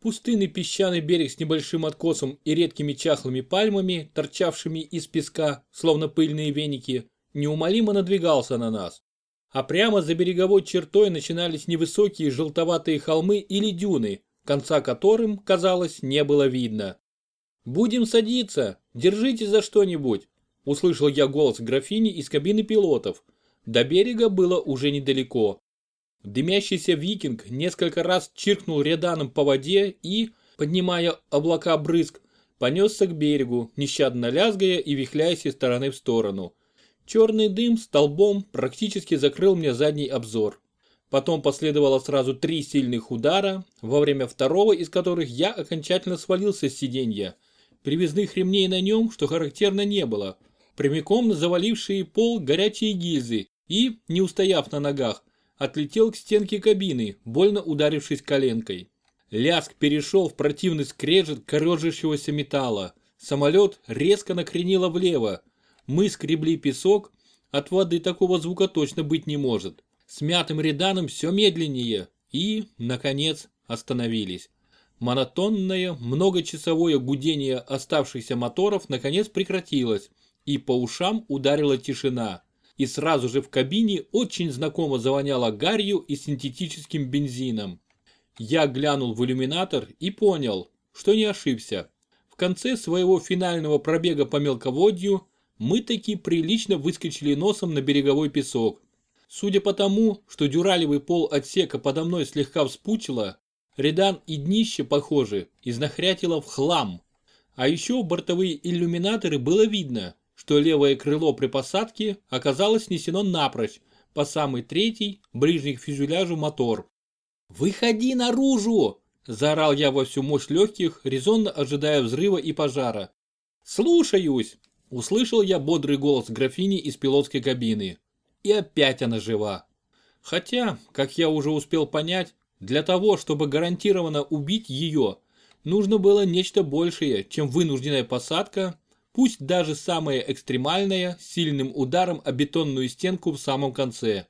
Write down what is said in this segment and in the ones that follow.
Пустынный песчаный берег с небольшим откосом и редкими чахлыми пальмами, торчавшими из песка, словно пыльные веники, неумолимо надвигался на нас. А прямо за береговой чертой начинались невысокие желтоватые холмы или дюны, конца которым, казалось, не было видно. «Будем садиться! Держите за что-нибудь!» Услышал я голос графини из кабины пилотов. До берега было уже недалеко. Дымящийся викинг несколько раз чиркнул реданом по воде и, поднимая облака брызг, понесся к берегу, нещадно лязгая и вихляясь из стороны в сторону. Черный дым столбом практически закрыл мне задний обзор. Потом последовало сразу три сильных удара, во время второго из которых я окончательно свалился с сиденья. Привязных ремней на нем, что характерно, не было. Прямиком завалившие пол горячие гильзы и, не устояв на ногах, отлетел к стенке кабины, больно ударившись коленкой. Лязг перешел в противный скрежет корежащегося металла. Самолет резко накренило влево. Мы скребли песок. От воды такого звука точно быть не может. С мятым реданом все медленнее. И, наконец, остановились. Монотонное, многочасовое гудение оставшихся моторов наконец прекратилось, и по ушам ударила тишина и сразу же в кабине очень знакомо завоняло гарью и синтетическим бензином. Я глянул в иллюминатор и понял, что не ошибся. В конце своего финального пробега по мелководью мы таки прилично выскочили носом на береговой песок. Судя по тому, что дюралевый пол отсека подо мной слегка вспучило, редан и днище, похоже, изнахрятило в хлам. А еще бортовые иллюминаторы было видно, что левое крыло при посадке оказалось снесено напрочь, по самый третий, ближний к фюзеляжу мотор. «Выходи наружу!» – заорал я во всю мощь легких, резонно ожидая взрыва и пожара. «Слушаюсь!» – услышал я бодрый голос графини из пилотской кабины. И опять она жива. Хотя, как я уже успел понять, для того, чтобы гарантированно убить ее, нужно было нечто большее, чем вынужденная посадка пусть даже самое экстремальное, сильным ударом о бетонную стенку в самом конце.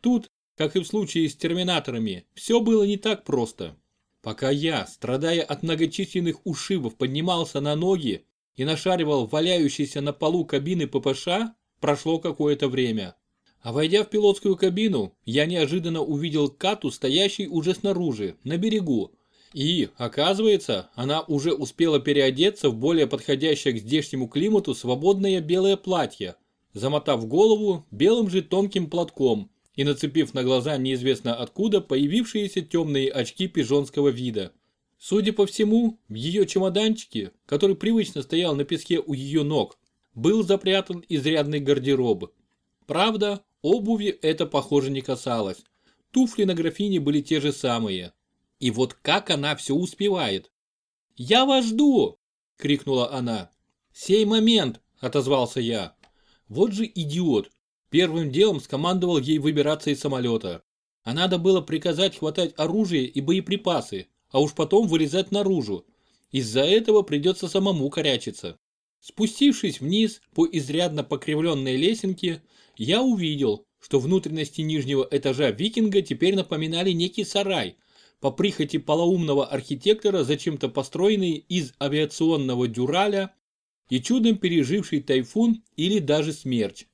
Тут, как и в случае с терминаторами, все было не так просто. Пока я, страдая от многочисленных ушибов, поднимался на ноги и нашаривал валяющийся на полу кабины ППШ, прошло какое-то время. А войдя в пилотскую кабину, я неожиданно увидел Кату, стоящей уже снаружи, на берегу, и, оказывается, она уже успела переодеться в более подходящее к здешнему климату свободное белое платье, замотав голову белым же тонким платком и нацепив на глаза неизвестно откуда появившиеся темные очки пижонского вида. Судя по всему, в ее чемоданчике, который привычно стоял на песке у ее ног, был запрятан изрядный гардероб. Правда, обуви это похоже не касалось. Туфли на графине были те же самые, и вот как она все успевает. «Я вас жду!» – крикнула она. «Сей момент!» – отозвался я. Вот же идиот. Первым делом скомандовал ей выбираться из самолета. А надо было приказать хватать оружие и боеприпасы, а уж потом вылезать наружу. Из-за этого придется самому корячиться. Спустившись вниз по изрядно покривленной лесенке, я увидел, что внутренности нижнего этажа викинга теперь напоминали некий сарай – по прихоти полоумного архитектора зачем-то построенный из авиационного дюраля и чудом переживший тайфун или даже смерч.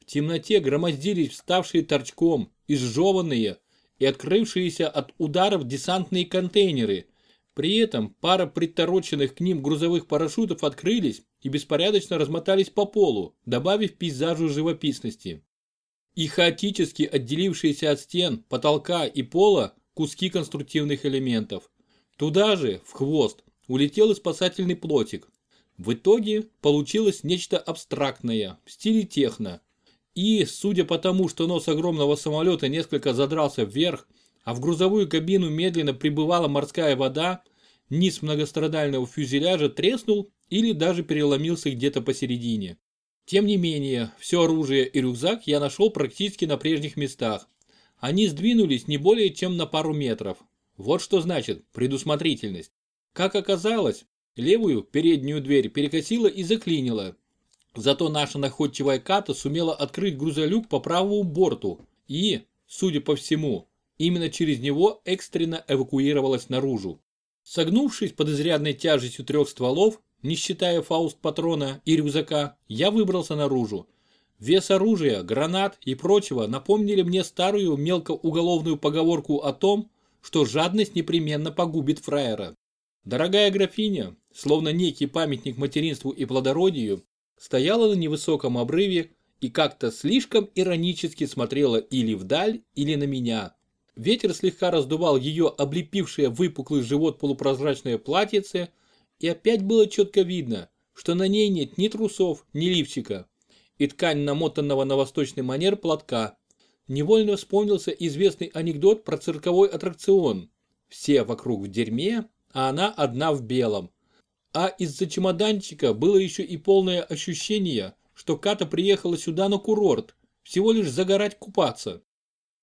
В темноте громоздились вставшие торчком, изжеванные и открывшиеся от ударов десантные контейнеры. При этом пара притороченных к ним грузовых парашютов открылись и беспорядочно размотались по полу, добавив пейзажу живописности. И хаотически отделившиеся от стен, потолка и пола куски конструктивных элементов. Туда же, в хвост, улетел и спасательный плотик. В итоге получилось нечто абстрактное, в стиле техно. И, судя по тому, что нос огромного самолета несколько задрался вверх, а в грузовую кабину медленно прибывала морская вода, низ многострадального фюзеляжа треснул или даже переломился где-то посередине. Тем не менее, все оружие и рюкзак я нашел практически на прежних местах, они сдвинулись не более чем на пару метров. Вот что значит предусмотрительность. Как оказалось, левую переднюю дверь перекосила и заклинила. Зато наша находчивая Ката сумела открыть грузолюк по правому борту и, судя по всему, именно через него экстренно эвакуировалась наружу. Согнувшись под изрядной тяжестью трех стволов, не считая фауст-патрона и рюкзака, я выбрался наружу. Вес оружия, гранат и прочего напомнили мне старую мелкоуголовную поговорку о том, что жадность непременно погубит фраера. Дорогая графиня, словно некий памятник материнству и плодородию, стояла на невысоком обрыве и как-то слишком иронически смотрела или вдаль, или на меня. Ветер слегка раздувал ее облепившее выпуклый живот полупрозрачное платьице, и опять было четко видно, что на ней нет ни трусов, ни лифчика, и ткань намотанного на восточный манер платка. Невольно вспомнился известный анекдот про цирковой аттракцион. Все вокруг в дерьме, а она одна в белом. А из-за чемоданчика было еще и полное ощущение, что Ката приехала сюда на курорт, всего лишь загорать купаться.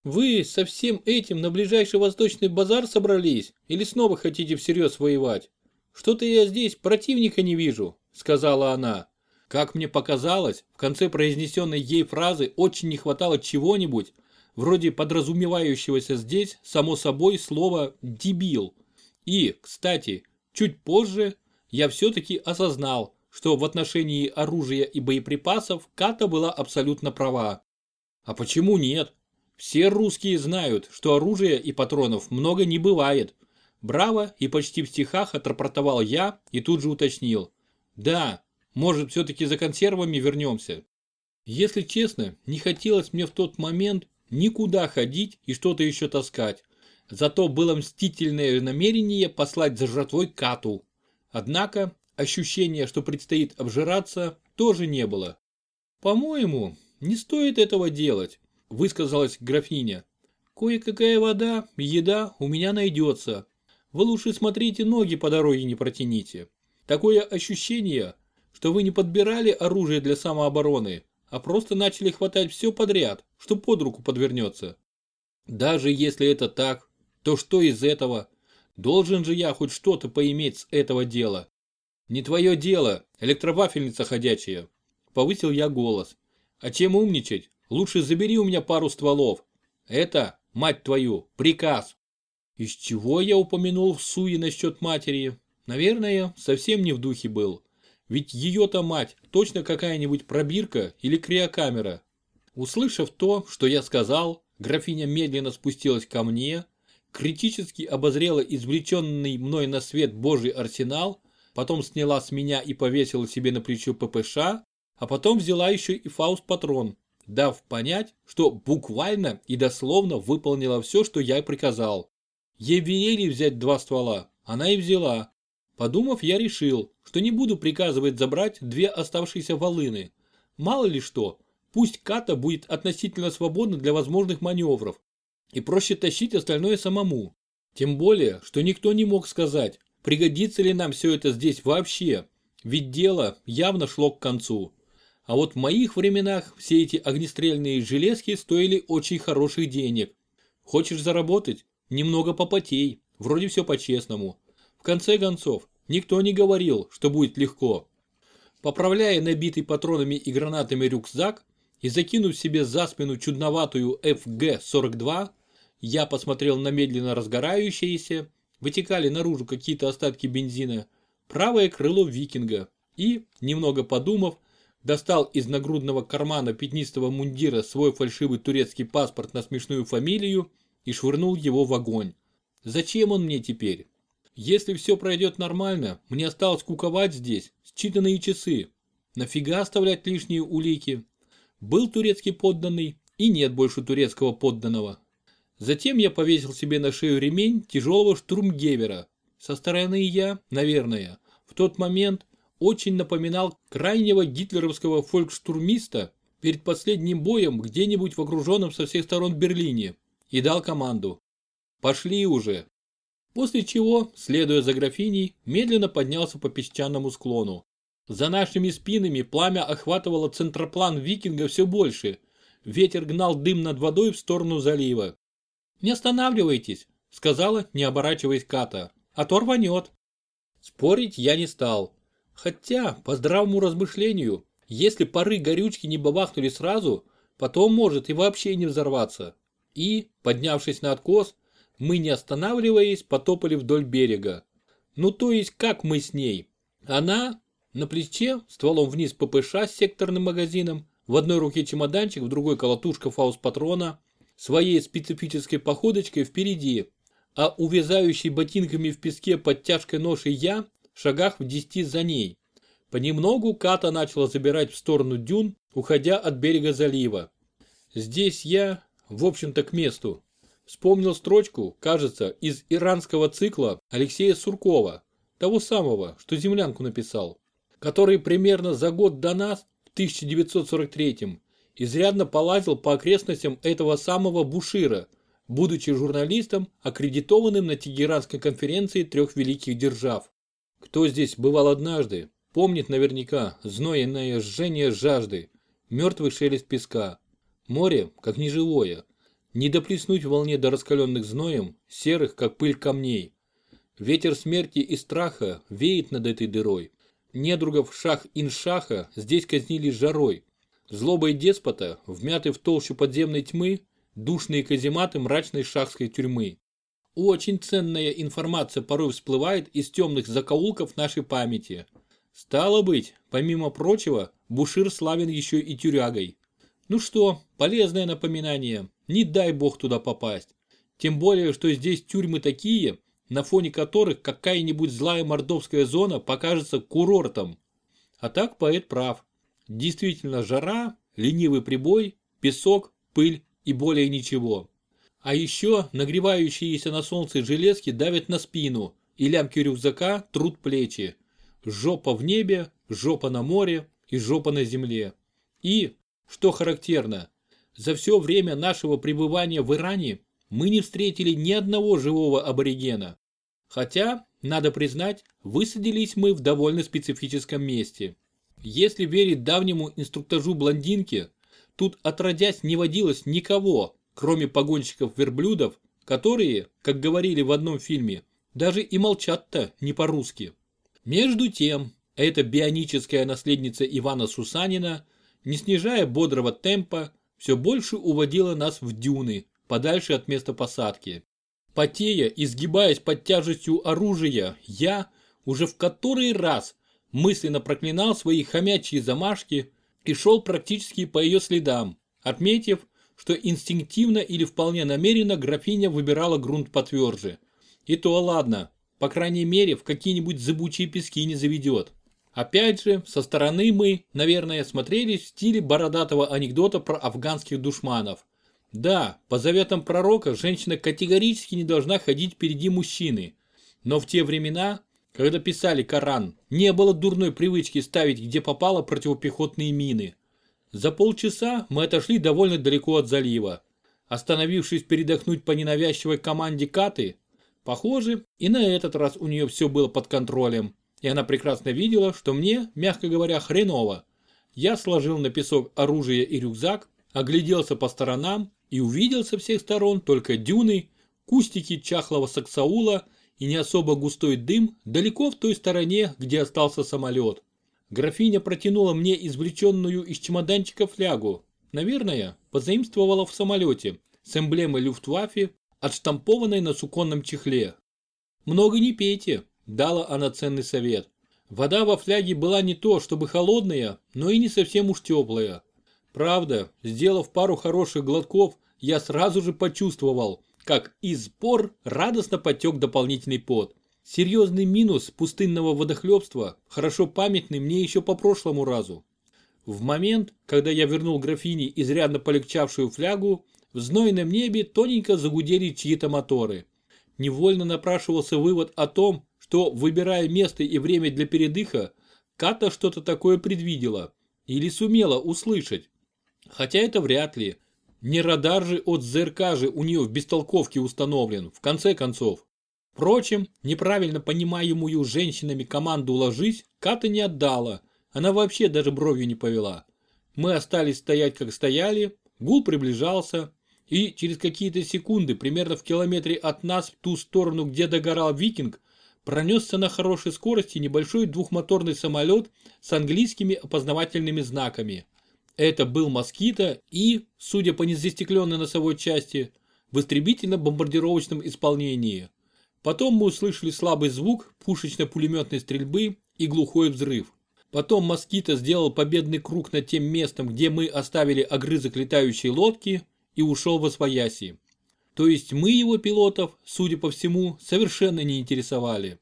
Вы со всем этим на ближайший восточный базар собрались или снова хотите всерьез воевать? Что-то я здесь противника не вижу, сказала она. Как мне показалось, в конце произнесенной ей фразы очень не хватало чего-нибудь, вроде подразумевающегося здесь, само собой, слова «дебил». И, кстати, чуть позже я все-таки осознал, что в отношении оружия и боеприпасов Ката была абсолютно права. А почему нет? Все русские знают, что оружия и патронов много не бывает. Браво и почти в стихах отрапортовал я и тут же уточнил. Да, может все-таки за консервами вернемся. Если честно, не хотелось мне в тот момент никуда ходить и что-то еще таскать. Зато было мстительное намерение послать за жратвой Кату. Однако ощущения, что предстоит обжираться, тоже не было. «По-моему, не стоит этого делать», – высказалась графиня. «Кое-какая вода, еда у меня найдется. Вы лучше смотрите, ноги по дороге не протяните. Такое ощущение, что вы не подбирали оружие для самообороны, а просто начали хватать все подряд, что под руку подвернется. Даже если это так, то что из этого? Должен же я хоть что-то поиметь с этого дела. Не твое дело, электровафельница ходячая. Повысил я голос. А чем умничать? Лучше забери у меня пару стволов. Это, мать твою, приказ. Из чего я упомянул в суе насчет матери? Наверное, совсем не в духе был. Ведь ее-то мать точно какая-нибудь пробирка или криокамера. Услышав то, что я сказал, графиня медленно спустилась ко мне, критически обозрела извлеченный мной на свет божий арсенал, потом сняла с меня и повесила себе на плечо ППШ, а потом взяла еще и фауст-патрон, дав понять, что буквально и дословно выполнила все, что я приказал. Ей велели взять два ствола, она и взяла, Подумав, я решил, что не буду приказывать забрать две оставшиеся волыны. Мало ли что, пусть ката будет относительно свободна для возможных маневров. И проще тащить остальное самому. Тем более, что никто не мог сказать, пригодится ли нам все это здесь вообще. Ведь дело явно шло к концу. А вот в моих временах все эти огнестрельные железки стоили очень хороших денег. Хочешь заработать? Немного попотей. Вроде все по-честному. В конце концов, никто не говорил, что будет легко. Поправляя набитый патронами и гранатами рюкзак и закинув себе за спину чудноватую FG-42, я посмотрел на медленно разгорающиеся, вытекали наружу какие-то остатки бензина, правое крыло викинга и, немного подумав, достал из нагрудного кармана пятнистого мундира свой фальшивый турецкий паспорт на смешную фамилию и швырнул его в огонь. Зачем он мне теперь? Если все пройдет нормально, мне осталось куковать здесь считанные часы. Нафига оставлять лишние улики? Был турецкий подданный и нет больше турецкого подданного. Затем я повесил себе на шею ремень тяжелого штурмгевера. Со стороны я, наверное, в тот момент очень напоминал крайнего гитлеровского фолькштурмиста перед последним боем где-нибудь в окруженном со всех сторон Берлине и дал команду. Пошли уже. После чего, следуя за графиней, медленно поднялся по песчаному склону. За нашими спинами пламя охватывало центроплан викинга все больше. Ветер гнал дым над водой в сторону залива. «Не останавливайтесь», — сказала, не оборачиваясь Ката, — «а то рванет». Спорить я не стал. Хотя, по здравому размышлению, если пары горючки не бабахнули сразу, потом может и вообще не взорваться. И, поднявшись на откос, мы, не останавливаясь, потопали вдоль берега. Ну то есть как мы с ней? Она на плече, стволом вниз ППШ с секторным магазином, в одной руке чемоданчик, в другой колотушка фаус-патрона, своей специфической походочкой впереди, а увязающий ботинками в песке под тяжкой ношей я в шагах в десяти за ней. Понемногу Ката начала забирать в сторону дюн, уходя от берега залива. Здесь я, в общем-то, к месту. Вспомнил строчку, кажется, из иранского цикла Алексея Суркова, того самого, что землянку написал, который примерно за год до нас, в 1943-м, изрядно полазил по окрестностям этого самого Бушира, будучи журналистом, аккредитованным на Тегеранской конференции трех великих держав. Кто здесь бывал однажды, помнит наверняка знойное жжение жажды, мертвый шелест песка. Море, как неживое, не доплеснуть волне до раскаленных зноем, серых, как пыль камней. Ветер смерти и страха веет над этой дырой. Недругов шах-ин-шаха здесь казнили жарой. Злобой деспота, вмяты в толщу подземной тьмы, душные казематы мрачной шахской тюрьмы. Очень ценная информация порой всплывает из темных закоулков нашей памяти. Стало быть, помимо прочего, Бушир славен еще и тюрягой. Ну что, полезное напоминание, не дай бог туда попасть. Тем более, что здесь тюрьмы такие, на фоне которых какая-нибудь злая мордовская зона покажется курортом. А так поэт прав. Действительно жара, ленивый прибой, песок, пыль и более ничего. А еще нагревающиеся на солнце железки давят на спину, и лямки рюкзака трут плечи. Жопа в небе, жопа на море и жопа на земле. И, что характерно, за все время нашего пребывания в Иране мы не встретили ни одного живого аборигена. Хотя, надо признать, высадились мы в довольно специфическом месте. Если верить давнему инструктажу блондинки, тут отродясь не водилось никого, кроме погонщиков верблюдов, которые, как говорили в одном фильме, даже и молчат-то не по-русски. Между тем, эта бионическая наследница Ивана Сусанина – не снижая бодрого темпа, все больше уводила нас в дюны, подальше от места посадки. Потея и сгибаясь под тяжестью оружия, я уже в который раз мысленно проклинал свои хомячьи замашки и шел практически по ее следам, отметив, что инстинктивно или вполне намеренно графиня выбирала грунт потверже. И то ладно, по крайней мере в какие-нибудь зыбучие пески не заведет. Опять же, со стороны мы, наверное, смотрелись в стиле бородатого анекдота про афганских душманов. Да, по заветам пророка женщина категорически не должна ходить впереди мужчины. Но в те времена, когда писали Коран, не было дурной привычки ставить где попало противопехотные мины. За полчаса мы отошли довольно далеко от залива. Остановившись передохнуть по ненавязчивой команде Каты, похоже, и на этот раз у нее все было под контролем и она прекрасно видела, что мне, мягко говоря, хреново. Я сложил на песок оружие и рюкзак, огляделся по сторонам и увидел со всех сторон только дюны, кустики чахлого саксаула и не особо густой дым далеко в той стороне, где остался самолет. Графиня протянула мне извлеченную из чемоданчика флягу. Наверное, позаимствовала в самолете с эмблемой Люфтваффе, отштампованной на суконном чехле. Много не пейте, Дала она ценный совет. Вода во фляге была не то, чтобы холодная, но и не совсем уж теплая. Правда, сделав пару хороших глотков, я сразу же почувствовал, как из пор радостно потек дополнительный пот. Серьезный минус пустынного водохлебства, хорошо памятный мне еще по прошлому разу. В момент, когда я вернул графине изрядно полегчавшую флягу, в знойном небе тоненько загудели чьи-то моторы. Невольно напрашивался вывод о том, что, выбирая место и время для передыха, Ката что-то такое предвидела или сумела услышать. Хотя это вряд ли. Не радар же от ЗРК же у нее в бестолковке установлен, в конце концов. Впрочем, неправильно понимаемую женщинами команду «ложись» Ката не отдала, она вообще даже бровью не повела. Мы остались стоять как стояли, гул приближался, и через какие-то секунды, примерно в километре от нас, в ту сторону, где догорал викинг, пронесся на хорошей скорости небольшой двухмоторный самолет с английскими опознавательными знаками. Это был «Москита» и, судя по незастекленной носовой части, в истребительно-бомбардировочном исполнении. Потом мы услышали слабый звук пушечно-пулеметной стрельбы и глухой взрыв. Потом москито сделал победный круг над тем местом, где мы оставили огрызок летающей лодки и ушел во свояси. То есть мы его пилотов, судя по всему, совершенно не интересовали.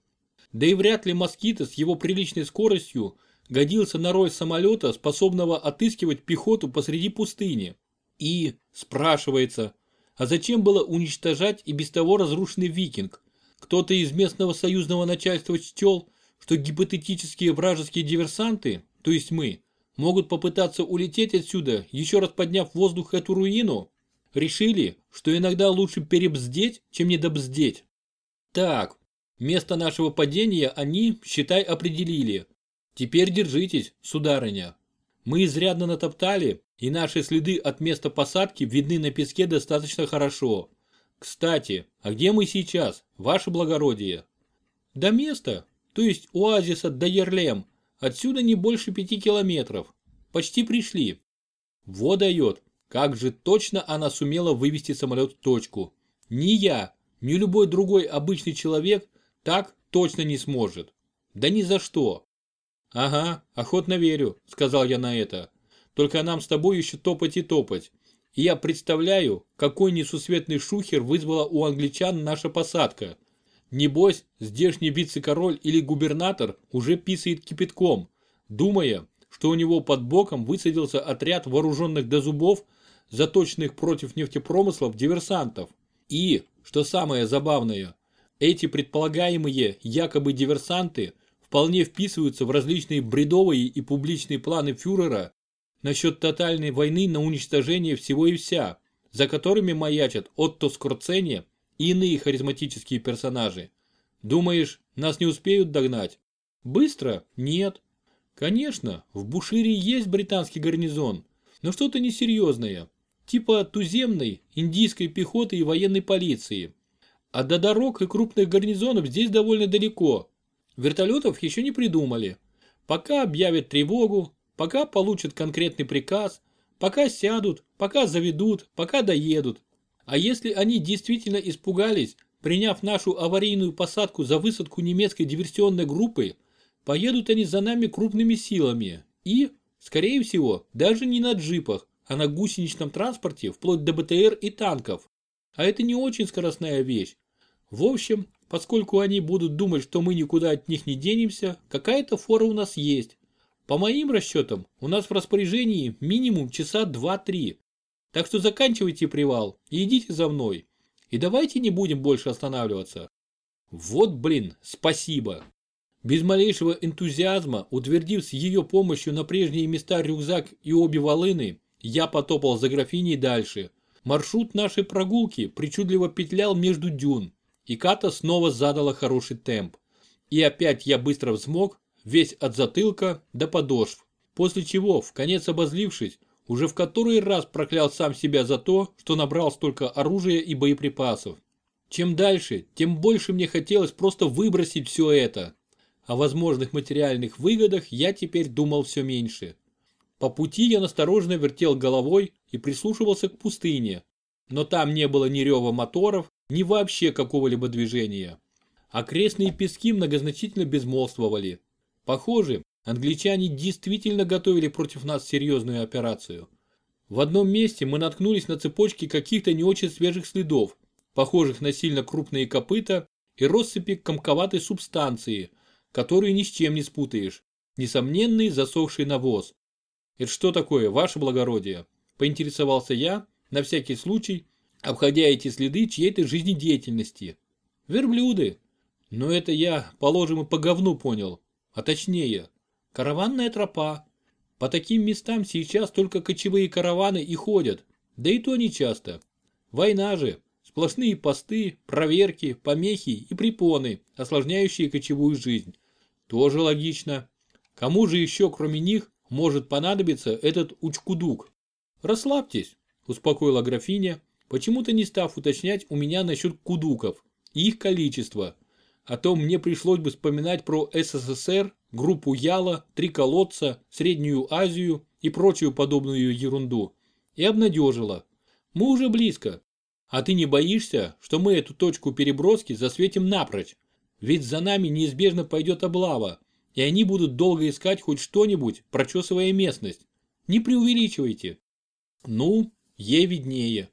Да и вряд ли москито с его приличной скоростью годился на роль самолета, способного отыскивать пехоту посреди пустыни. И, спрашивается, а зачем было уничтожать и без того разрушенный викинг? Кто-то из местного союзного начальства счел, что гипотетические вражеские диверсанты, то есть мы, могут попытаться улететь отсюда, еще раз подняв в воздух эту руину? Решили, что иногда лучше перебздеть, чем недобздеть. Так, место нашего падения они, считай, определили. Теперь держитесь, сударыня. Мы изрядно натоптали, и наши следы от места посадки видны на песке достаточно хорошо. Кстати, а где мы сейчас, ваше благородие? До места, то есть оазиса Дайерлем, отсюда не больше пяти километров. Почти пришли. Во дает, как же точно она сумела вывести самолет в точку. Ни я, ни любой другой обычный человек так точно не сможет. Да ни за что. «Ага, охотно верю», — сказал я на это. «Только нам с тобой еще топать и топать. И я представляю, какой несусветный шухер вызвала у англичан наша посадка. Небось, здешний вице-король или губернатор уже писает кипятком, думая, что у него под боком высадился отряд вооруженных до зубов, заточенных против нефтепромыслов диверсантов. И, что самое забавное, эти предполагаемые якобы диверсанты – вполне вписываются в различные бредовые и публичные планы фюрера насчет тотальной войны на уничтожение всего и вся, за которыми маячат Отто Скорцени и иные харизматические персонажи. Думаешь, нас не успеют догнать? Быстро? Нет. Конечно, в Бушире есть британский гарнизон, но что-то несерьезное, типа туземной, индийской пехоты и военной полиции. А до дорог и крупных гарнизонов здесь довольно далеко, Вертолетов еще не придумали. Пока объявят тревогу, пока получат конкретный приказ, пока сядут, пока заведут, пока доедут. А если они действительно испугались, приняв нашу аварийную посадку за высадку немецкой диверсионной группы, поедут они за нами крупными силами и, скорее всего, даже не на джипах, а на гусеничном транспорте вплоть до БТР и танков. А это не очень скоростная вещь. В общем, Поскольку они будут думать, что мы никуда от них не денемся, какая-то фора у нас есть. По моим расчетам, у нас в распоряжении минимум часа 2-3. Так что заканчивайте привал и идите за мной. И давайте не будем больше останавливаться. Вот блин, спасибо. Без малейшего энтузиазма, утвердив с ее помощью на прежние места рюкзак и обе волыны, я потопал за графиней дальше. Маршрут нашей прогулки причудливо петлял между дюн, и Ката снова задала хороший темп. И опять я быстро взмок, весь от затылка до подошв. После чего, в конец обозлившись, уже в который раз проклял сам себя за то, что набрал столько оружия и боеприпасов. Чем дальше, тем больше мне хотелось просто выбросить все это. О возможных материальных выгодах я теперь думал все меньше. По пути я настороженно вертел головой и прислушивался к пустыне. Но там не было ни рева моторов, ни вообще какого-либо движения. Окрестные пески многозначительно безмолвствовали. Похоже, англичане действительно готовили против нас серьезную операцию. В одном месте мы наткнулись на цепочки каких-то не очень свежих следов, похожих на сильно крупные копыта и россыпи комковатой субстанции, которую ни с чем не спутаешь. Несомненный засохший навоз. «Это что такое, ваше благородие?» – поинтересовался я, на всякий случай, обходя эти следы чьей-то жизнедеятельности. Верблюды. Но это я, положим, и по говну понял. А точнее, караванная тропа. По таким местам сейчас только кочевые караваны и ходят, да и то не часто. Война же, сплошные посты, проверки, помехи и препоны, осложняющие кочевую жизнь. Тоже логично. Кому же еще, кроме них, может понадобиться этот учкудук? Расслабьтесь, успокоила графиня, почему-то не став уточнять у меня насчет кудуков и их количества. А то мне пришлось бы вспоминать про СССР, группу Яла, три колодца, Среднюю Азию и прочую подобную ерунду. И обнадежила. Мы уже близко. А ты не боишься, что мы эту точку переброски засветим напрочь? Ведь за нами неизбежно пойдет облава, и они будут долго искать хоть что-нибудь, прочесывая местность. Не преувеличивайте. Ну, ей виднее.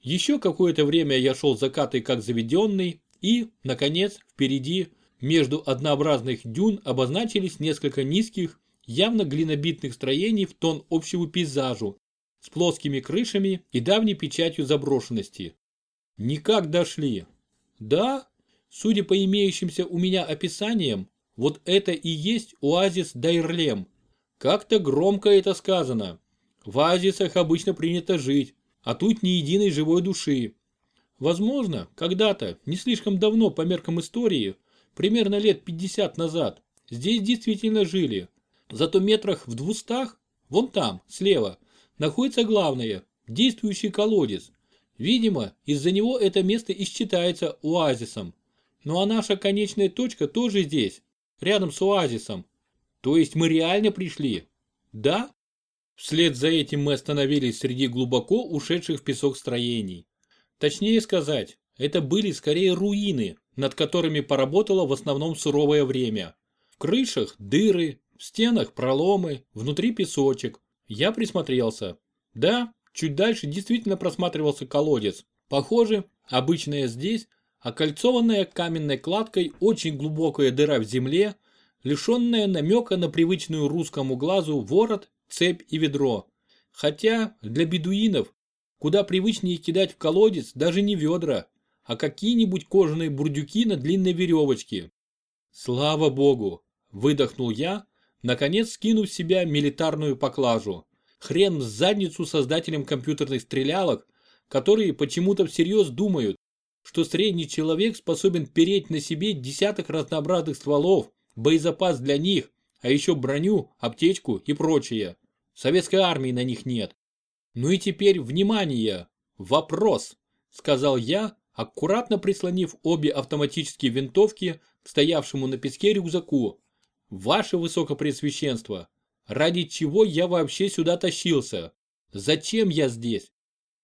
Еще какое-то время я шел закатой как заведенный, и, наконец, впереди, между однообразных дюн обозначились несколько низких, явно глинобитных строений в тон общему пейзажу, с плоскими крышами и давней печатью заброшенности. Никак дошли. Да, судя по имеющимся у меня описаниям, вот это и есть оазис Дайрлем. Как-то громко это сказано. В оазисах обычно принято жить, а тут ни единой живой души. Возможно, когда-то, не слишком давно по меркам истории, примерно лет 50 назад, здесь действительно жили. Зато метрах в двустах, вон там, слева, находится главное, действующий колодец. Видимо, из-за него это место и считается оазисом. Ну а наша конечная точка тоже здесь, рядом с оазисом. То есть мы реально пришли? Да? Вслед за этим мы остановились среди глубоко ушедших в песок строений. Точнее сказать, это были скорее руины, над которыми поработало в основном суровое время. В крышах дыры, в стенах проломы, внутри песочек. Я присмотрелся. Да, чуть дальше действительно просматривался колодец. Похоже, обычная здесь, окольцованная каменной кладкой очень глубокая дыра в земле, лишенная намека на привычную русскому глазу ворот, цепь и ведро. Хотя для бедуинов куда привычнее кидать в колодец даже не ведра, а какие-нибудь кожаные бурдюки на длинной веревочке. Слава богу, выдохнул я, наконец скинув с себя милитарную поклажу. Хрен с задницу создателям компьютерных стрелялок, которые почему-то всерьез думают, что средний человек способен переть на себе десяток разнообразных стволов, боезапас для них, а еще броню, аптечку и прочее. Советской армии на них нет. Ну и теперь, внимание, вопрос, сказал я, аккуратно прислонив обе автоматические винтовки к стоявшему на песке рюкзаку. Ваше Высокопреосвященство, ради чего я вообще сюда тащился? Зачем я здесь?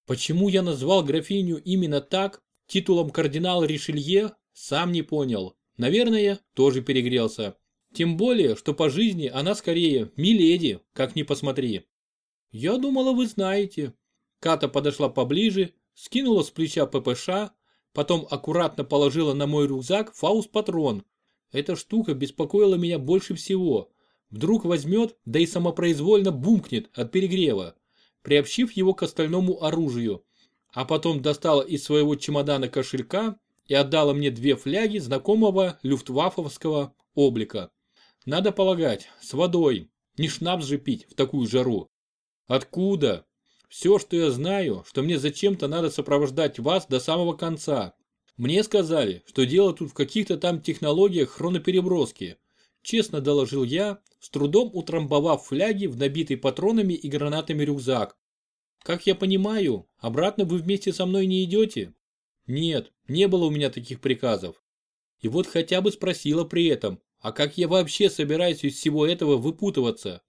Почему я назвал графиню именно так, титулом кардинала Ришелье, сам не понял. Наверное, тоже перегрелся. Тем более, что по жизни она скорее миледи, как ни посмотри. Я думала, вы знаете. Ката подошла поближе, скинула с плеча ППШ, потом аккуратно положила на мой рюкзак фаус-патрон. Эта штука беспокоила меня больше всего. Вдруг возьмет, да и самопроизвольно бумкнет от перегрева, приобщив его к остальному оружию. А потом достала из своего чемодана кошелька и отдала мне две фляги знакомого люфтваффовского облика. Надо полагать, с водой. Не шнапс же пить в такую жару. Откуда? Все, что я знаю, что мне зачем-то надо сопровождать вас до самого конца. Мне сказали, что дело тут в каких-то там технологиях хронопереброски. Честно доложил я, с трудом утрамбовав фляги в набитый патронами и гранатами рюкзак. Как я понимаю, обратно вы вместе со мной не идете? Нет, не было у меня таких приказов. И вот хотя бы спросила при этом, а как я вообще собираюсь из всего этого выпутываться?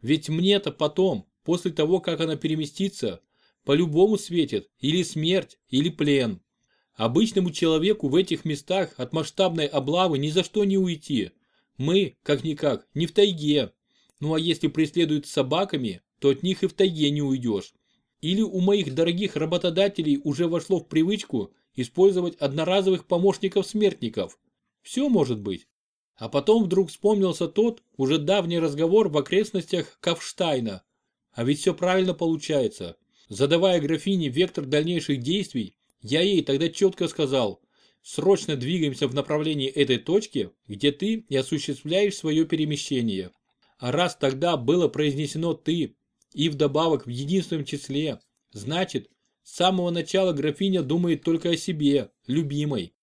Ведь мне-то потом, после того, как она переместится, по-любому светит или смерть, или плен. Обычному человеку в этих местах от масштабной облавы ни за что не уйти. Мы, как-никак, не в тайге. Ну а если преследуют собаками, то от них и в тайге не уйдешь. Или у моих дорогих работодателей уже вошло в привычку использовать одноразовых помощников-смертников. Все может быть. А потом вдруг вспомнился тот, уже давний разговор в окрестностях Кавштайна, а ведь все правильно получается. Задавая графине вектор дальнейших действий, я ей тогда четко сказал, срочно двигаемся в направлении этой точки, где ты и осуществляешь свое перемещение. А раз тогда было произнесено «ты» и вдобавок в единственном числе, значит, с самого начала графиня думает только о себе, любимой.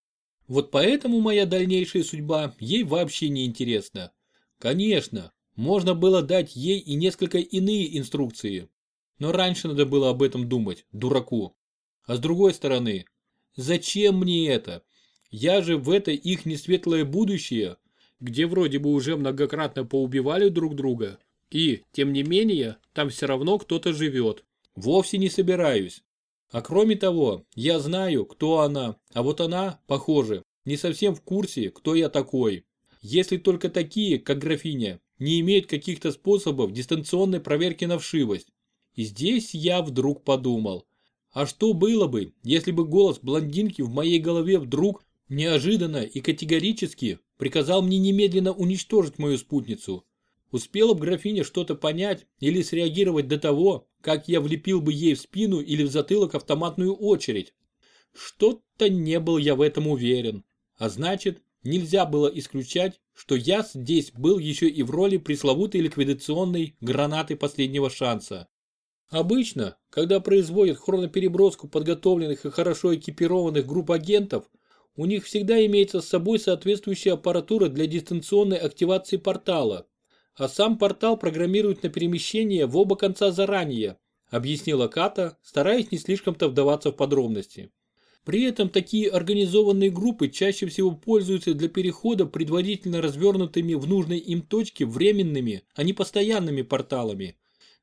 Вот поэтому моя дальнейшая судьба ей вообще не интересна. Конечно, можно было дать ей и несколько иные инструкции. Но раньше надо было об этом думать, дураку. А с другой стороны, зачем мне это? Я же в это их несветлое будущее, где вроде бы уже многократно поубивали друг друга, и, тем не менее, там все равно кто-то живет. Вовсе не собираюсь. А кроме того, я знаю, кто она, а вот она, похоже, не совсем в курсе, кто я такой. Если только такие, как графиня, не имеют каких-то способов дистанционной проверки на вшивость. И здесь я вдруг подумал, а что было бы, если бы голос блондинки в моей голове вдруг, неожиданно и категорически, приказал мне немедленно уничтожить мою спутницу? Успела бы графиня что-то понять или среагировать до того, как я влепил бы ей в спину или в затылок автоматную очередь? Что-то не был я в этом уверен. А значит, нельзя было исключать, что я здесь был еще и в роли пресловутой ликвидационной гранаты последнего шанса. Обычно, когда производят хронопереброску подготовленных и хорошо экипированных групп агентов, у них всегда имеется с собой соответствующая аппаратура для дистанционной активации портала, а сам портал программируют на перемещение в оба конца заранее, объяснила Ката, стараясь не слишком-то вдаваться в подробности. При этом такие организованные группы чаще всего пользуются для перехода предварительно развернутыми в нужной им точке временными, а не постоянными порталами.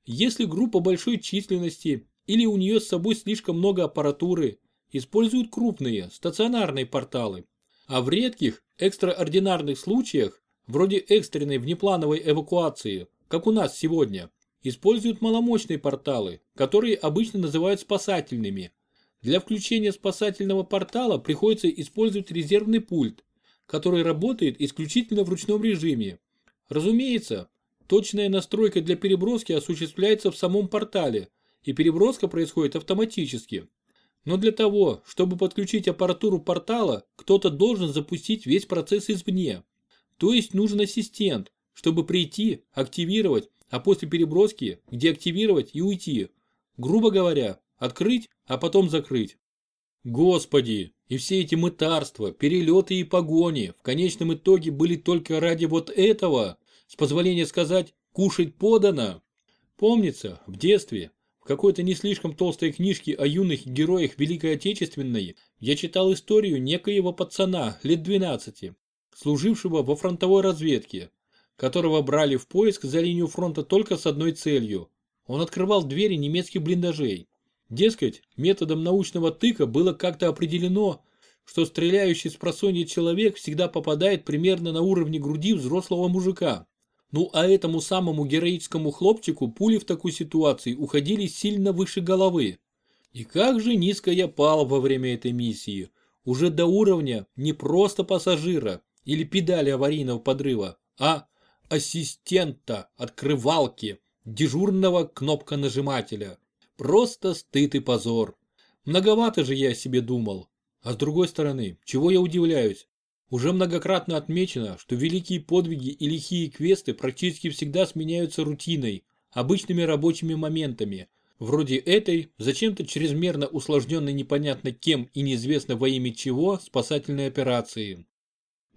Если группа большой численности или у нее с собой слишком много аппаратуры, используют крупные, стационарные порталы. А в редких, экстраординарных случаях вроде экстренной внеплановой эвакуации, как у нас сегодня, используют маломощные порталы, которые обычно называют спасательными. Для включения спасательного портала приходится использовать резервный пульт, который работает исключительно в ручном режиме. Разумеется, точная настройка для переброски осуществляется в самом портале, и переброска происходит автоматически. Но для того, чтобы подключить аппаратуру портала, кто-то должен запустить весь процесс извне. То есть нужен ассистент, чтобы прийти, активировать, а после переброски деактивировать и уйти. Грубо говоря, открыть, а потом закрыть. Господи, и все эти мытарства, перелеты и погони в конечном итоге были только ради вот этого, с позволения сказать, кушать подано. Помнится, в детстве, в какой-то не слишком толстой книжке о юных героях Великой Отечественной, я читал историю некоего пацана лет 12, служившего во фронтовой разведке, которого брали в поиск за линию фронта только с одной целью. Он открывал двери немецких блиндажей. Дескать, методом научного тыка было как-то определено, что стреляющий с просонья человек всегда попадает примерно на уровне груди взрослого мужика. Ну а этому самому героическому хлопчику пули в такой ситуации уходили сильно выше головы. И как же низко я пал во время этой миссии. Уже до уровня не просто пассажира, или педали аварийного подрыва, а ассистента открывалки, дежурного кнопконажимателя. Просто стыд и позор. Многовато же я о себе думал. А с другой стороны, чего я удивляюсь? Уже многократно отмечено, что великие подвиги и лихие квесты практически всегда сменяются рутиной, обычными рабочими моментами, вроде этой, зачем-то чрезмерно усложненной непонятно кем и неизвестно во имя чего спасательной операции.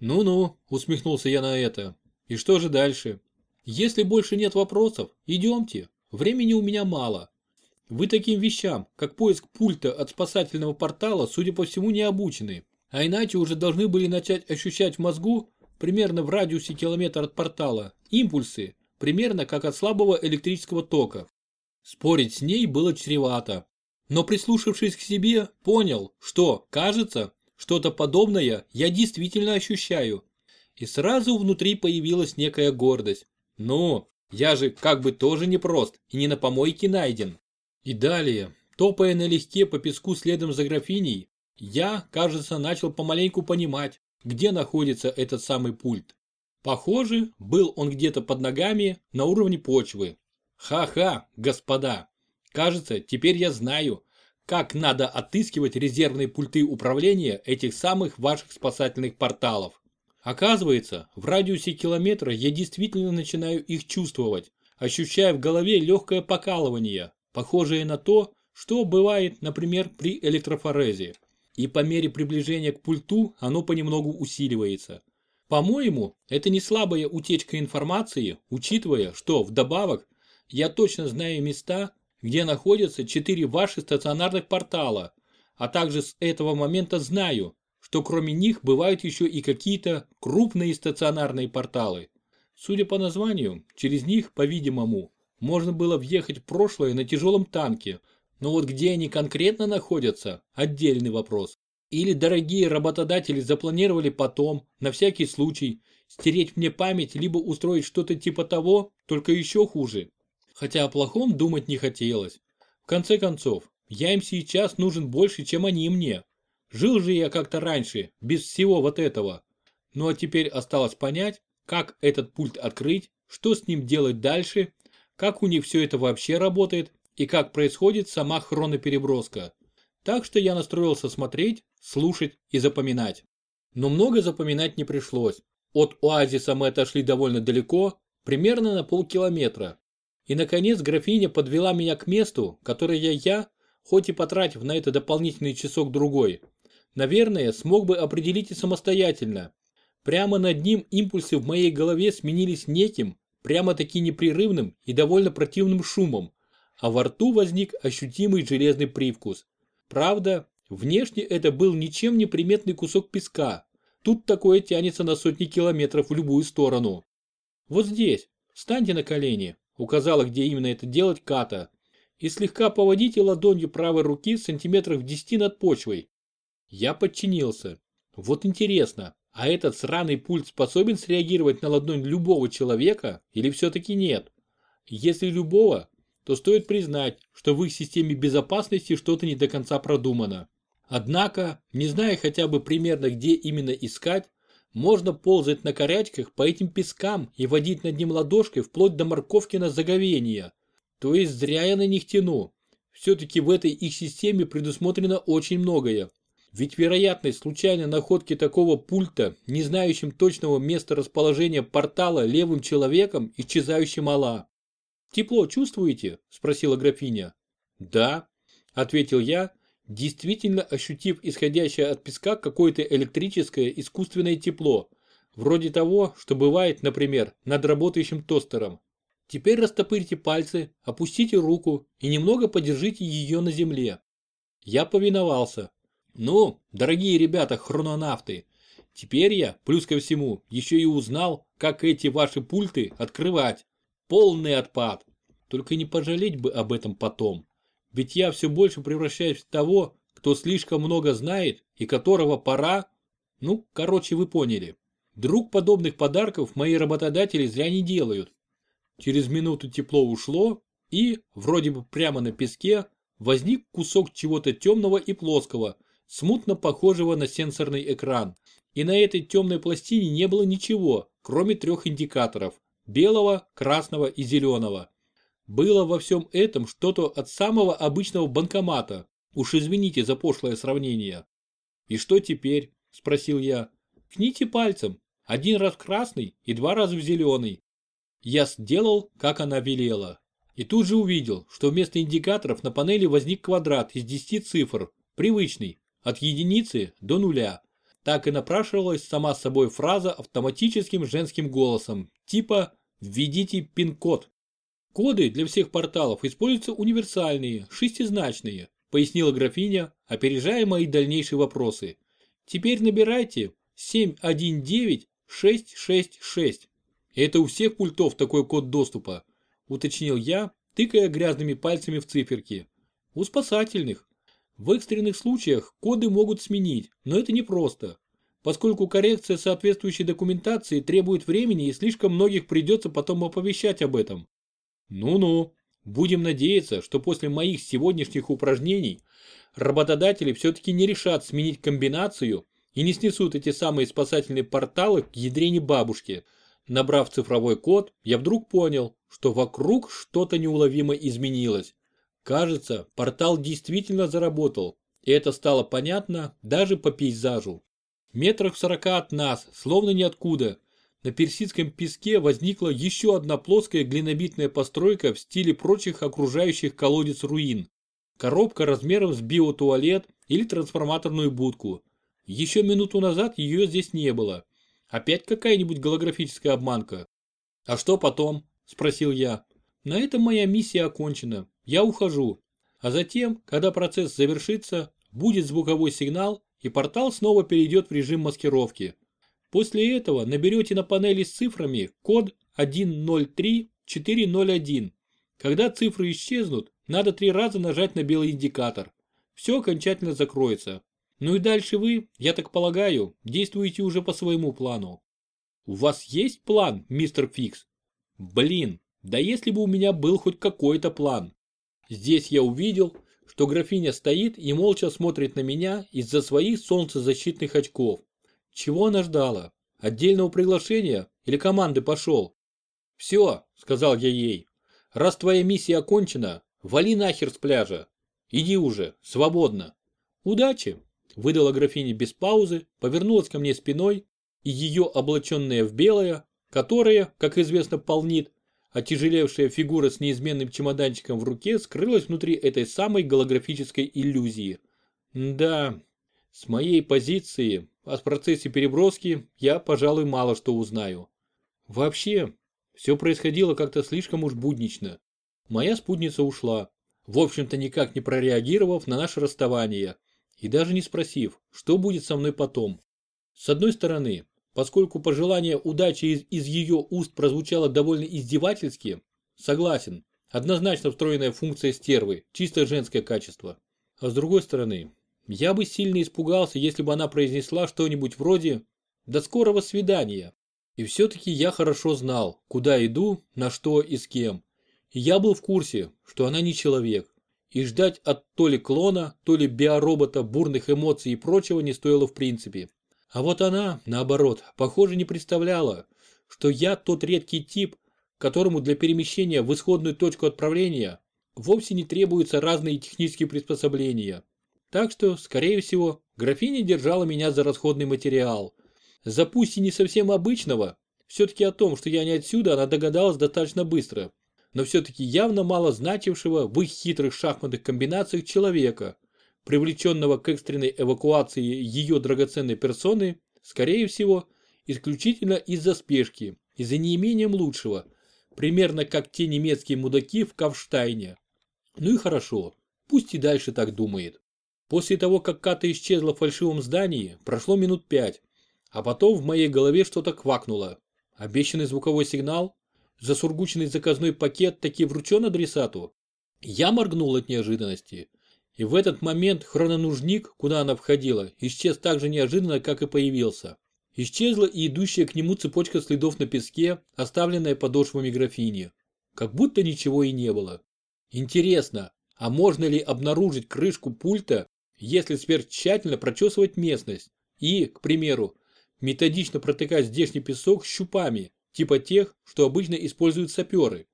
«Ну-ну», — усмехнулся я на это. «И что же дальше? Если больше нет вопросов, идемте. Времени у меня мало. Вы таким вещам, как поиск пульта от спасательного портала, судя по всему, не обучены. А иначе уже должны были начать ощущать в мозгу, примерно в радиусе километра от портала, импульсы, примерно как от слабого электрического тока. Спорить с ней было чревато. Но прислушавшись к себе, понял, что, кажется, что-то подобное я действительно ощущаю. И сразу внутри появилась некая гордость. Ну, я же как бы тоже не прост и не на помойке найден. И далее, топая налегке по песку следом за графиней, я, кажется, начал помаленьку понимать, где находится этот самый пульт. Похоже, был он где-то под ногами на уровне почвы. Ха-ха, господа. Кажется, теперь я знаю, как надо отыскивать резервные пульты управления этих самых ваших спасательных порталов. Оказывается, в радиусе километра я действительно начинаю их чувствовать, ощущая в голове легкое покалывание, похожее на то, что бывает, например, при электрофорезе. И по мере приближения к пульту оно понемногу усиливается. По-моему, это не слабая утечка информации, учитывая, что вдобавок я точно знаю места, где находятся четыре ваши стационарных портала, а также с этого момента знаю, что кроме них бывают еще и какие-то крупные стационарные порталы. Судя по названию, через них, по-видимому, можно было въехать в прошлое на тяжелом танке, Но вот где они конкретно находятся – отдельный вопрос. Или дорогие работодатели запланировали потом, на всякий случай, стереть мне память, либо устроить что-то типа того, только еще хуже. Хотя о плохом думать не хотелось. В конце концов, я им сейчас нужен больше, чем они мне. Жил же я как-то раньше, без всего вот этого. Ну а теперь осталось понять, как этот пульт открыть, что с ним делать дальше, как у них все это вообще работает и как происходит сама хронопереброска. Так что я настроился смотреть, слушать и запоминать. Но много запоминать не пришлось. От оазиса мы отошли довольно далеко, примерно на полкилометра. И наконец графиня подвела меня к месту, которое я, хоть и потратив на это дополнительный часок-другой, наверное, смог бы определить и самостоятельно. Прямо над ним импульсы в моей голове сменились неким, прямо-таки непрерывным и довольно противным шумом, а во рту возник ощутимый железный привкус. Правда, внешне это был ничем не приметный кусок песка. Тут такое тянется на сотни километров в любую сторону. Вот здесь, встаньте на колени, указала, где именно это делать Ката, и слегка поводите ладонью правой руки сантиметров в 10 над почвой. Я подчинился. Вот интересно, а этот сраный пульт способен среагировать на ладонь любого человека или все-таки нет? Если любого, то стоит признать, что в их системе безопасности что-то не до конца продумано. Однако, не зная хотя бы примерно где именно искать, можно ползать на корячках по этим пескам и водить над ним ладошкой вплоть до морковки на заговение. То есть зря я на них тяну. Все-таки в этой их системе предусмотрено очень многое. Ведь вероятность случайной находки такого пульта, не знающим точного места расположения портала левым человеком, исчезающе мала. «Тепло чувствуете?» – спросила графиня. «Да», – ответил я, действительно ощутив исходящее от песка какое-то электрическое искусственное тепло, вроде того, что бывает, например, над работающим тостером. Теперь растопырьте пальцы, опустите руку и немного подержите ее на земле. Я повиновался. Ну, дорогие ребята хрононавты, теперь я, плюс ко всему, еще и узнал, как эти ваши пульты открывать. Полный отпад. Только не пожалеть бы об этом потом. Ведь я все больше превращаюсь в того, кто слишком много знает и которого пора... Ну, короче, вы поняли. Друг подобных подарков мои работодатели зря не делают. Через минуту тепло ушло, и, вроде бы прямо на песке, возник кусок чего-то темного и плоского, смутно похожего на сенсорный экран. И на этой темной пластине не было ничего, кроме трех индикаторов – белого, красного и зеленого. Было во всем этом что-то от самого обычного банкомата. Уж извините за пошлое сравнение. «И что теперь?» – спросил я. «Кните пальцем. Один раз красный и два раза в зеленый». Я сделал, как она велела. И тут же увидел, что вместо индикаторов на панели возник квадрат из 10 цифр, привычный, от единицы до нуля. Так и напрашивалась сама собой фраза автоматическим женским голосом, типа «введите пин-код». Коды для всех порталов используются универсальные, шестизначные, пояснила графиня, опережая мои дальнейшие вопросы. Теперь набирайте 719666. Это у всех пультов такой код доступа, уточнил я, тыкая грязными пальцами в циферки. У спасательных, в экстренных случаях коды могут сменить, но это непросто, поскольку коррекция соответствующей документации требует времени и слишком многих придется потом оповещать об этом. Ну-ну, будем надеяться, что после моих сегодняшних упражнений работодатели все-таки не решат сменить комбинацию и не снесут эти самые спасательные порталы к ядрене бабушки. Набрав цифровой код, я вдруг понял, что вокруг что-то неуловимо изменилось. Кажется, портал действительно заработал, и это стало понятно даже по пейзажу. Метрах сорока от нас, словно ниоткуда, на персидском песке возникла еще одна плоская глинобитная постройка в стиле прочих окружающих колодец руин. Коробка размером с биотуалет или трансформаторную будку. Еще минуту назад ее здесь не было. Опять какая-нибудь голографическая обманка. «А что потом?» – спросил я. «На этом моя миссия окончена. Я ухожу. А затем, когда процесс завершится, будет звуковой сигнал и портал снова перейдет в режим маскировки. После этого наберете на панели с цифрами код 103-401. Когда цифры исчезнут, надо три раза нажать на белый индикатор. Все окончательно закроется. Ну и дальше вы, я так полагаю, действуете уже по своему плану. У вас есть план, мистер Фикс? Блин, да если бы у меня был хоть какой-то план. Здесь я увидел, что графиня стоит и молча смотрит на меня из-за своих солнцезащитных очков. Чего она ждала? Отдельного приглашения или команды пошел? Все, сказал я ей, раз твоя миссия окончена, вали нахер с пляжа. Иди уже, свободно. Удачи, выдала графиня без паузы, повернулась ко мне спиной, и ее облаченная в белое, которое, как известно, полнит, Отяжелевшая фигура с неизменным чемоданчиком в руке скрылась внутри этой самой голографической иллюзии. Да, с моей позиции о процессе переброски я, пожалуй, мало что узнаю. Вообще, все происходило как-то слишком уж буднично. Моя спутница ушла, в общем-то никак не прореагировав на наше расставание и даже не спросив, что будет со мной потом. С одной стороны, Поскольку пожелание удачи из, из ее уст прозвучало довольно издевательски, согласен, однозначно встроенная функция стервы, чисто женское качество. А с другой стороны, я бы сильно испугался, если бы она произнесла что-нибудь вроде «до скорого свидания». И все-таки я хорошо знал, куда иду, на что и с кем. И я был в курсе, что она не человек. И ждать от то ли клона, то ли биоробота бурных эмоций и прочего не стоило в принципе. А вот она, наоборот, похоже не представляла, что я тот редкий тип, которому для перемещения в исходную точку отправления вовсе не требуются разные технические приспособления. Так что, скорее всего, графиня держала меня за расходный материал. За пусть и не совсем обычного, все-таки о том, что я не отсюда, она догадалась достаточно быстро, но все-таки явно мало значившего в их хитрых шахматных комбинациях человека, привлеченного к экстренной эвакуации ее драгоценной персоны, скорее всего, исключительно из-за спешки и за неимением лучшего, примерно как те немецкие мудаки в Кавштайне. Ну и хорошо, пусть и дальше так думает. После того, как Ката исчезла в фальшивом здании, прошло минут пять, а потом в моей голове что-то квакнуло. Обещанный звуковой сигнал? Засургученный заказной пакет таки вручен адресату? Я моргнул от неожиданности. И в этот момент хрононужник, куда она входила, исчез так же неожиданно, как и появился. Исчезла и идущая к нему цепочка следов на песке, оставленная подошвами графини. Как будто ничего и не было. Интересно, а можно ли обнаружить крышку пульта, если сверхтщательно прочесывать местность и, к примеру, методично протыкать здешний песок щупами, типа тех, что обычно используют саперы?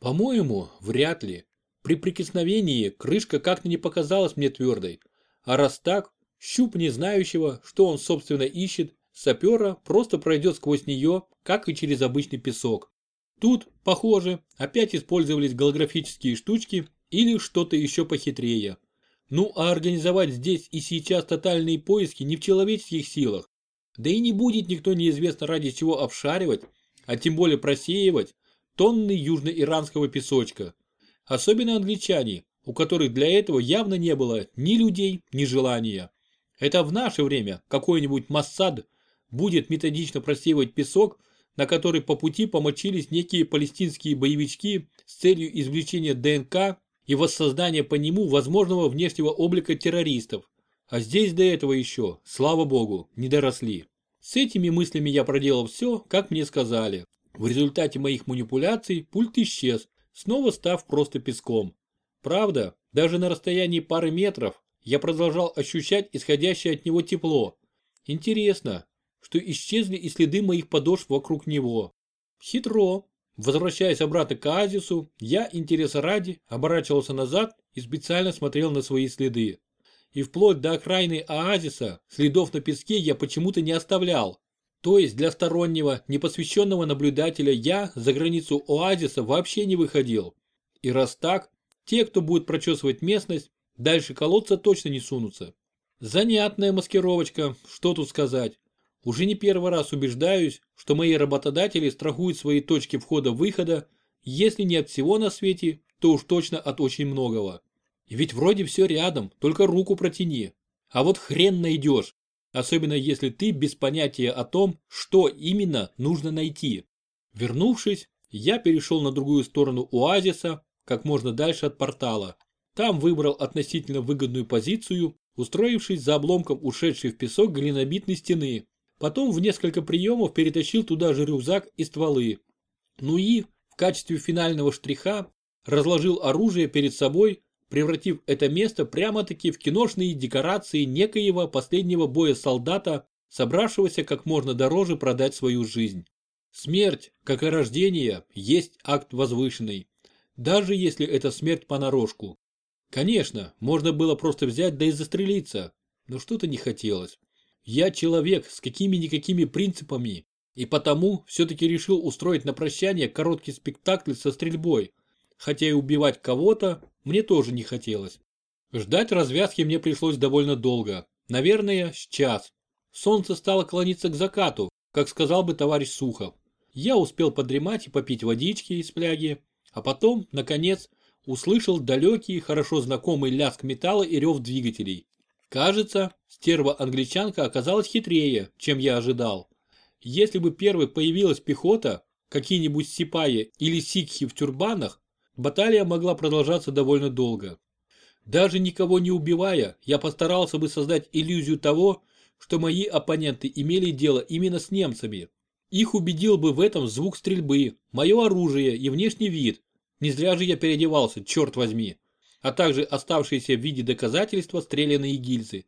По-моему, вряд ли. При прикосновении крышка как-то не показалась мне твердой. А раз так, щуп не знающего, что он собственно ищет, сапера просто пройдет сквозь нее, как и через обычный песок. Тут, похоже, опять использовались голографические штучки или что-то еще похитрее. Ну а организовать здесь и сейчас тотальные поиски не в человеческих силах. Да и не будет никто неизвестно ради чего обшаривать, а тем более просеивать тонны южно-иранского песочка. Особенно англичане, у которых для этого явно не было ни людей, ни желания. Это в наше время какой-нибудь Массад будет методично просеивать песок, на который по пути помочились некие палестинские боевички с целью извлечения ДНК и воссоздания по нему возможного внешнего облика террористов. А здесь до этого еще, слава богу, не доросли. С этими мыслями я проделал все, как мне сказали. В результате моих манипуляций пульт исчез, снова став просто песком. Правда, даже на расстоянии пары метров я продолжал ощущать исходящее от него тепло. Интересно, что исчезли и следы моих подошв вокруг него. Хитро. Возвращаясь обратно к оазису, я, интереса ради, оборачивался назад и специально смотрел на свои следы. И вплоть до окраины оазиса следов на песке я почему-то не оставлял. То есть для стороннего, непосвященного наблюдателя я за границу оазиса вообще не выходил. И раз так, те, кто будет прочесывать местность, дальше колодца точно не сунутся. Занятная маскировочка, что тут сказать. Уже не первый раз убеждаюсь, что мои работодатели страхуют свои точки входа-выхода, если не от всего на свете, то уж точно от очень многого. Ведь вроде все рядом, только руку протяни. А вот хрен найдешь, особенно если ты без понятия о том, что именно нужно найти. Вернувшись, я перешел на другую сторону оазиса, как можно дальше от портала. Там выбрал относительно выгодную позицию, устроившись за обломком ушедшей в песок глинобитной стены. Потом в несколько приемов перетащил туда же рюкзак и стволы. Ну и, в качестве финального штриха, разложил оружие перед собой, превратив это место прямо-таки в киношные декорации некоего последнего боя солдата, собравшегося как можно дороже продать свою жизнь. Смерть, как и рождение, есть акт возвышенный, даже если это смерть понарошку. Конечно, можно было просто взять да и застрелиться, но что-то не хотелось. Я человек с какими-никакими принципами, и потому все-таки решил устроить на прощание короткий спектакль со стрельбой, хотя и убивать кого-то мне тоже не хотелось. Ждать развязки мне пришлось довольно долго, наверное, с час. Солнце стало клониться к закату, как сказал бы товарищ Сухов. Я успел подремать и попить водички из фляги, а потом, наконец, услышал далекий, хорошо знакомый лязг металла и рев двигателей. Кажется, стерва-англичанка оказалась хитрее, чем я ожидал. Если бы первой появилась пехота, какие-нибудь сипаи или сикхи в тюрбанах, баталия могла продолжаться довольно долго. Даже никого не убивая, я постарался бы создать иллюзию того, что мои оппоненты имели дело именно с немцами. Их убедил бы в этом звук стрельбы, мое оружие и внешний вид. Не зря же я переодевался, черт возьми. А также оставшиеся в виде доказательства стрелянные гильзы.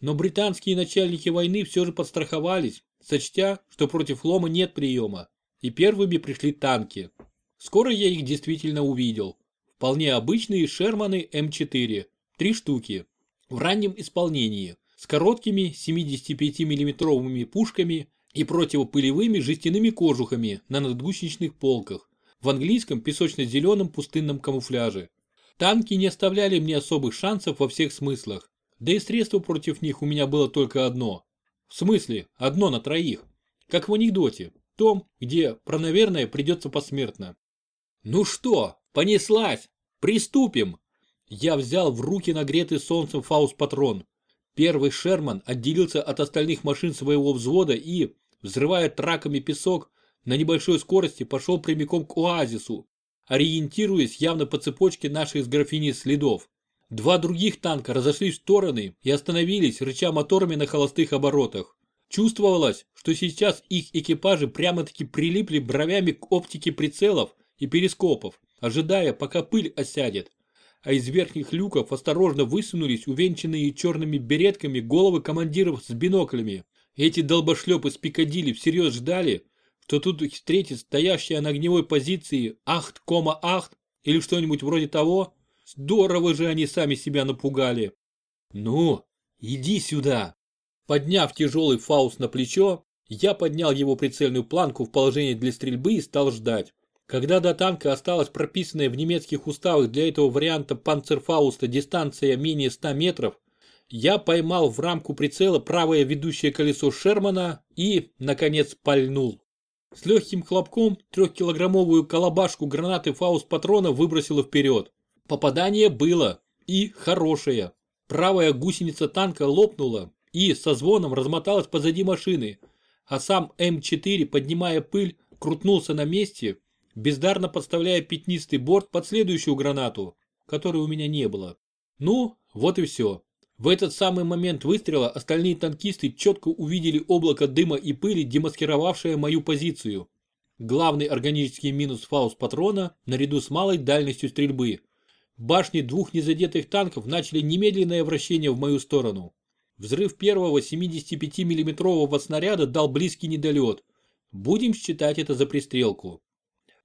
Но британские начальники войны все же подстраховались, сочтя, что против лома нет приема. И первыми пришли танки. Скоро я их действительно увидел. Вполне обычные Шерманы М4. Три штуки. В раннем исполнении. С короткими 75 миллиметровыми пушками и противопылевыми жестяными кожухами на надгусеничных полках. В английском песочно-зеленом пустынном камуфляже. Танки не оставляли мне особых шансов во всех смыслах. Да и средство против них у меня было только одно. В смысле, одно на троих. Как в анекдоте, том, где про наверное придется посмертно. Ну что, понеслась, приступим. Я взял в руки нагретый солнцем фаус-патрон. Первый Шерман отделился от остальных машин своего взвода и, взрывая траками песок, на небольшой скорости пошел прямиком к оазису, ориентируясь явно по цепочке наших с графиней следов. Два других танка разошлись в стороны и остановились, рыча моторами на холостых оборотах. Чувствовалось, что сейчас их экипажи прямо-таки прилипли бровями к оптике прицелов и перископов, ожидая, пока пыль осядет. А из верхних люков осторожно высунулись увенчанные черными беретками головы командиров с биноклями. Эти долбошлепы с всерьез ждали, что тут их встретит на огневой позиции ахт-кома-ахт или что-нибудь вроде того, Здорово же они сами себя напугали. Ну, иди сюда. Подняв тяжелый фаус на плечо, я поднял его прицельную планку в положение для стрельбы и стал ждать. Когда до танка осталась прописанная в немецких уставах для этого варианта панцерфауста дистанция менее 100 метров, я поймал в рамку прицела правое ведущее колесо Шермана и, наконец, пальнул. С легким хлопком трехкилограммовую колобашку гранаты фауст патрона выбросило вперед. Попадание было. И хорошее. Правая гусеница танка лопнула и со звоном размоталась позади машины, а сам М4, поднимая пыль, крутнулся на месте, бездарно подставляя пятнистый борт под следующую гранату, которой у меня не было. Ну, вот и все. В этот самый момент выстрела остальные танкисты четко увидели облако дыма и пыли, демаскировавшее мою позицию. Главный органический минус фаус патрона наряду с малой дальностью стрельбы – Башни двух незадетых танков начали немедленное вращение в мою сторону. Взрыв первого 75 миллиметрового снаряда дал близкий недолет. Будем считать это за пристрелку.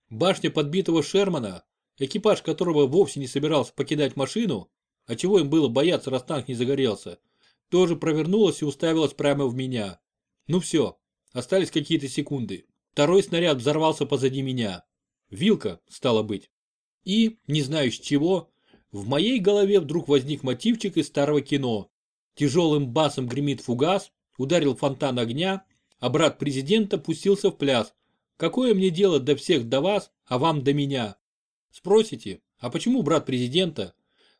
Башня подбитого Шермана, экипаж которого вовсе не собирался покидать машину, а чего им было бояться, раз танк не загорелся, тоже провернулась и уставилась прямо в меня. Ну все, остались какие-то секунды. Второй снаряд взорвался позади меня. Вилка, стало быть. И, не знаю с чего, в моей голове вдруг возник мотивчик из старого кино. Тяжелым басом гремит фугас, ударил фонтан огня, а брат президента пустился в пляс. Какое мне дело до всех до вас, а вам до меня? Спросите, а почему брат президента?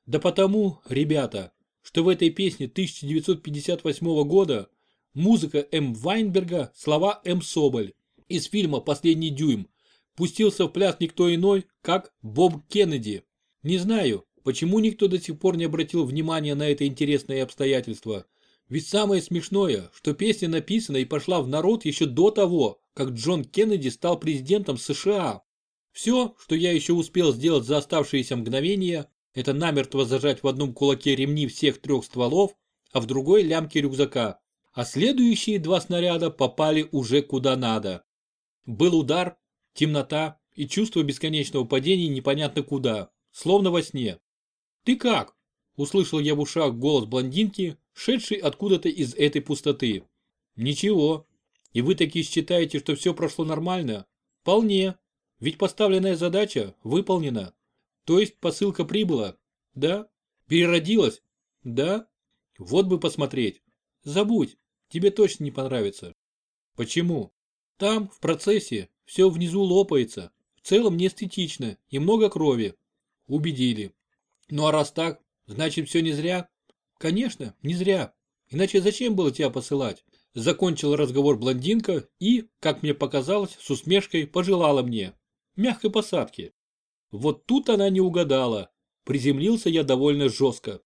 Да потому, ребята, что в этой песне 1958 года музыка М. Вайнберга, слова М. Соболь из фильма «Последний дюйм», пустился в пляс никто иной, как Боб Кеннеди, Не знаю, почему никто до сих пор не обратил внимания на это интересное обстоятельство. Ведь самое смешное, что песня написана и пошла в народ еще до того, как Джон Кеннеди стал президентом США. Все, что я еще успел сделать за оставшиеся мгновения, это намертво зажать в одном кулаке ремни всех трех стволов, а в другой лямки рюкзака. А следующие два снаряда попали уже куда надо. Был удар, темнота и чувство бесконечного падения непонятно куда, словно во сне. «Ты как?» – услышал я в ушах голос блондинки, шедший откуда-то из этой пустоты. «Ничего. И вы таки считаете, что все прошло нормально?» «Вполне. Ведь поставленная задача выполнена. То есть посылка прибыла? Да. Переродилась? Да. Вот бы посмотреть. Забудь, тебе точно не понравится. Почему? Там, в процессе, все внизу лопается. В целом не эстетично и много крови. Убедили. Ну а раз так, значит все не зря? Конечно, не зря. Иначе зачем было тебя посылать? Закончил разговор блондинка и, как мне показалось, с усмешкой пожелала мне. Мягкой посадки. Вот тут она не угадала. Приземлился я довольно жестко.